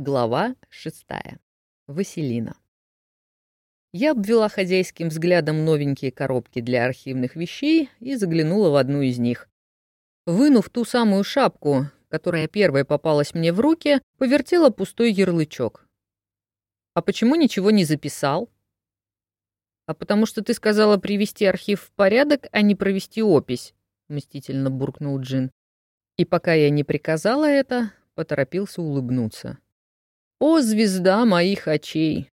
Глава шестая. Василина. Я обвела хозяйским взглядом новенькие коробки для архивных вещей и заглянула в одну из них. Вынув ту самую шапку, которая первая попалась мне в руки, повертела пустой ярлычок. «А почему ничего не записал?» «А потому что ты сказала привести архив в порядок, а не провести опись», — мстительно буркнул Джин. И пока я не приказала это, поторопился улыбнуться. «О, звезда моих очей!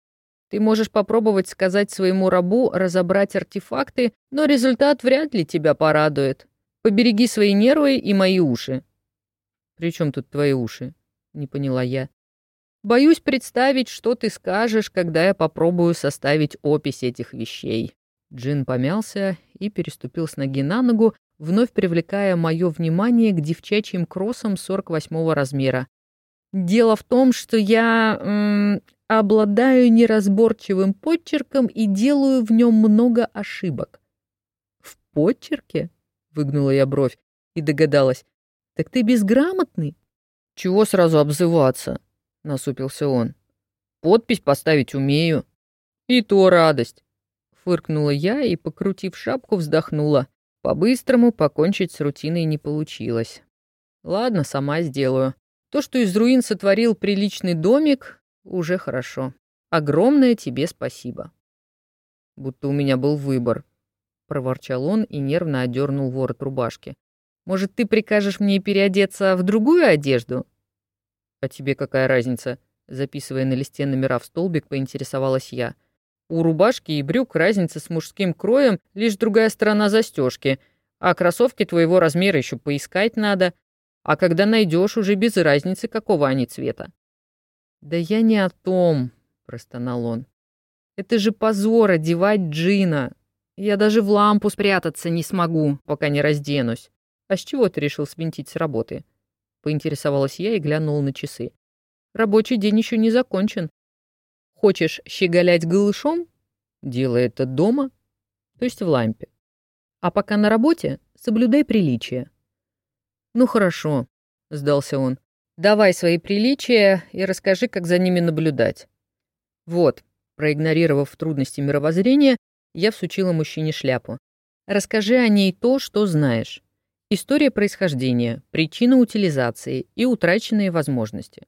Ты можешь попробовать сказать своему рабу разобрать артефакты, но результат вряд ли тебя порадует. Побереги свои нервы и мои уши». «При чем тут твои уши?» — не поняла я. «Боюсь представить, что ты скажешь, когда я попробую составить опись этих вещей». Джин помялся и переступил с ноги на ногу, вновь привлекая мое внимание к девчачьим кроссам 48 размера. Дело в том, что я м, обладаю неразборчивым подчерком и делаю в нем много ошибок. В подчерке? Выгнула я бровь и догадалась. Так ты безграмотный? Чего сразу обзываться? Насупился он. Подпись поставить умею. И то радость. Фыркнула я и, покрутив шапку, вздохнула. По-быстрому покончить с рутиной не получилось. Ладно, сама сделаю. То, что из руин сотворил приличный домик, уже хорошо. Огромное тебе спасибо. Будто у меня был выбор, проворчал он и нервно одернул ворот рубашки. Может, ты прикажешь мне переодеться в другую одежду? А тебе какая разница? Записывая на листе номера в столбик, поинтересовалась я. У рубашки и брюк разница с мужским кроем лишь другая сторона застежки, а кроссовки твоего размера еще поискать надо. А когда найдешь, уже без разницы, какого они цвета. Да я не о том, простонал он. Это же позор одевать Джина. Я даже в лампу спрятаться не смогу, пока не разденусь. А с чего ты решил свинтить с работы? Поинтересовалась я и глянула на часы. Рабочий день еще не закончен. Хочешь щеголять голышом? Делай это дома, то есть в лампе. А пока на работе, соблюдай приличие. «Ну хорошо», — сдался он. «Давай свои приличия и расскажи, как за ними наблюдать». «Вот», — проигнорировав трудности мировоззрения, я всучила мужчине шляпу. «Расскажи о ней то, что знаешь. История происхождения, причина утилизации и утраченные возможности».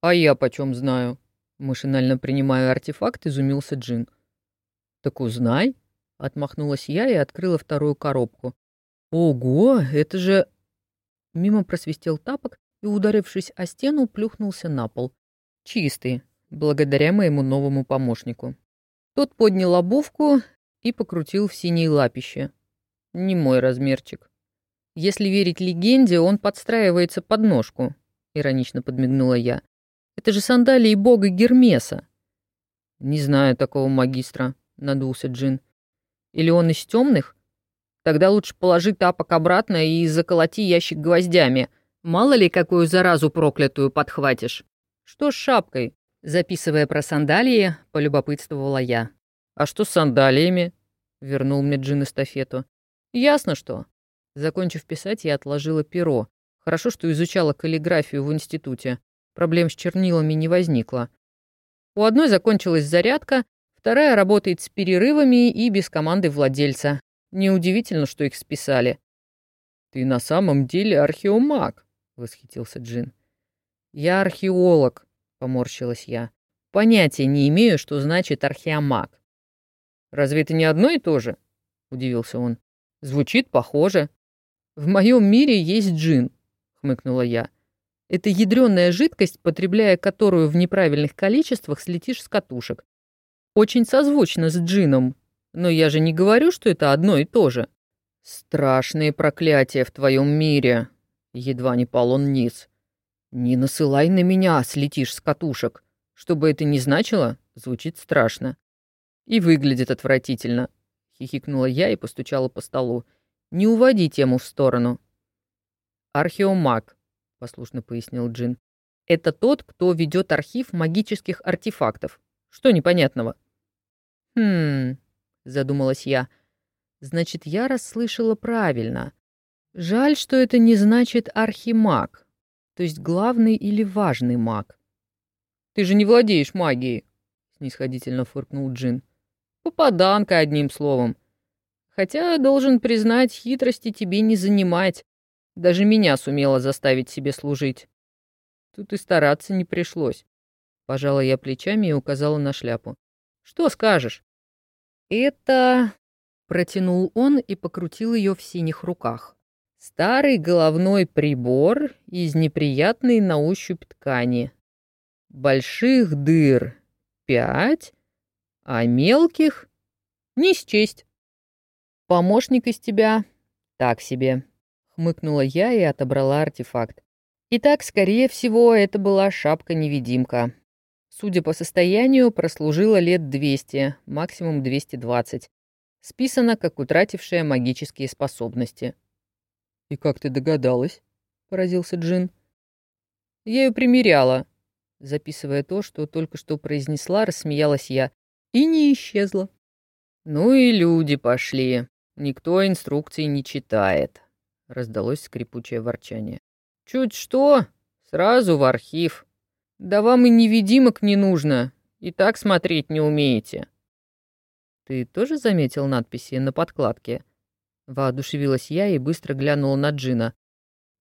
«А я почем знаю?» Машинально принимая артефакт, изумился Джин. «Так узнай», — отмахнулась я и открыла вторую коробку. «Ого, это же Мимо просвистел тапок и, ударившись о стену, плюхнулся на пол. Чистый, благодаря моему новому помощнику. Тот поднял обувку и покрутил в синей лапище. Не мой размерчик. Если верить легенде, он подстраивается под ножку, иронично подмигнула я. Это же сандалии бога Гермеса. Не знаю такого магистра, надулся Джин. Или он из темных? Тогда лучше положи тапок обратно и заколоти ящик гвоздями. Мало ли, какую заразу проклятую подхватишь. Что с шапкой? Записывая про сандалии, полюбопытствовала я. А что с сандалиями? Вернул мне Джин эстафету. Ясно что. Закончив писать, я отложила перо. Хорошо, что изучала каллиграфию в институте. Проблем с чернилами не возникло. У одной закончилась зарядка, вторая работает с перерывами и без команды владельца. Неудивительно, что их списали. «Ты на самом деле археомаг», — восхитился Джин. «Я археолог», — поморщилась я. «Понятия не имею, что значит археомаг». «Разве это не одно и то же?» — удивился он. «Звучит похоже». «В моем мире есть джин», — хмыкнула я. «Это ядреная жидкость, потребляя которую в неправильных количествах слетишь с катушек. Очень созвучно с джином, но я же не говорю, что это одно и то же. Страшные проклятия в твоем мире. Едва не пал он низ. Не насылай на меня, слетишь с катушек. Что бы это ни значило, звучит страшно. И выглядит отвратительно. Хихикнула я и постучала по столу. Не уводи тему в сторону. Археомаг, послушно пояснил Джин. Это тот, кто ведет архив магических артефактов. Что непонятного? Хм, задумалась я. Значит, я расслышала правильно. Жаль, что это не значит архимаг, то есть главный или важный маг. Ты же не владеешь магией, снисходительно фыркнул Джин. Попаданка, одним словом. Хотя, должен признать, хитрости тебе не занимать. Даже меня сумела заставить себе служить. Тут и стараться не пришлось. Пожала я плечами и указала на шляпу. Что скажешь? Это... Протянул он и покрутил ее в синих руках. Старый головной прибор из неприятной на ощупь ткани. Больших дыр пять, а мелких не счесть. Помощник из тебя так себе, хмыкнула я и отобрала артефакт. Итак, скорее всего, это была шапка-невидимка. Судя по состоянию, прослужила лет 200, максимум 220. Списана как утратившая магические способности. «И как ты догадалась?» — поразился Джин. «Я ее примеряла». Записывая то, что только что произнесла, рассмеялась я. И не исчезла. «Ну и люди пошли. Никто инструкций не читает», — раздалось скрипучее ворчание. «Чуть что, сразу в архив. Да вам и невидимок не нужно, и так смотреть не умеете». «Ты тоже заметил надписи на подкладке?» Воодушевилась я и быстро глянула на Джина.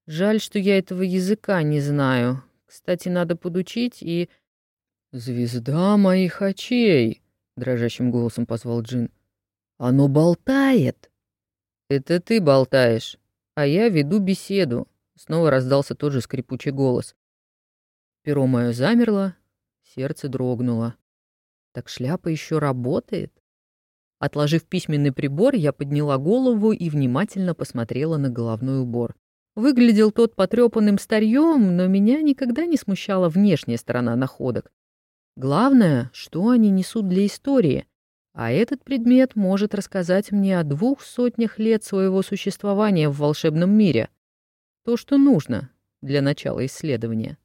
Жаль, что я этого языка не знаю. Кстати, надо подучить и... «Звезда моих очей!» — дрожащим голосом позвал Джин. «Оно болтает!» «Это ты болтаешь, а я веду беседу», — снова раздался тот же скрипучий голос. Перо мое замерло, сердце дрогнуло. «Так шляпа еще работает?» Отложив письменный прибор, я подняла голову и внимательно посмотрела на головной убор. Выглядел тот потрепанным старьем, но меня никогда не смущала внешняя сторона находок. Главное, что они несут для истории. А этот предмет может рассказать мне о двух сотнях лет своего существования в волшебном мире. То, что нужно для начала исследования.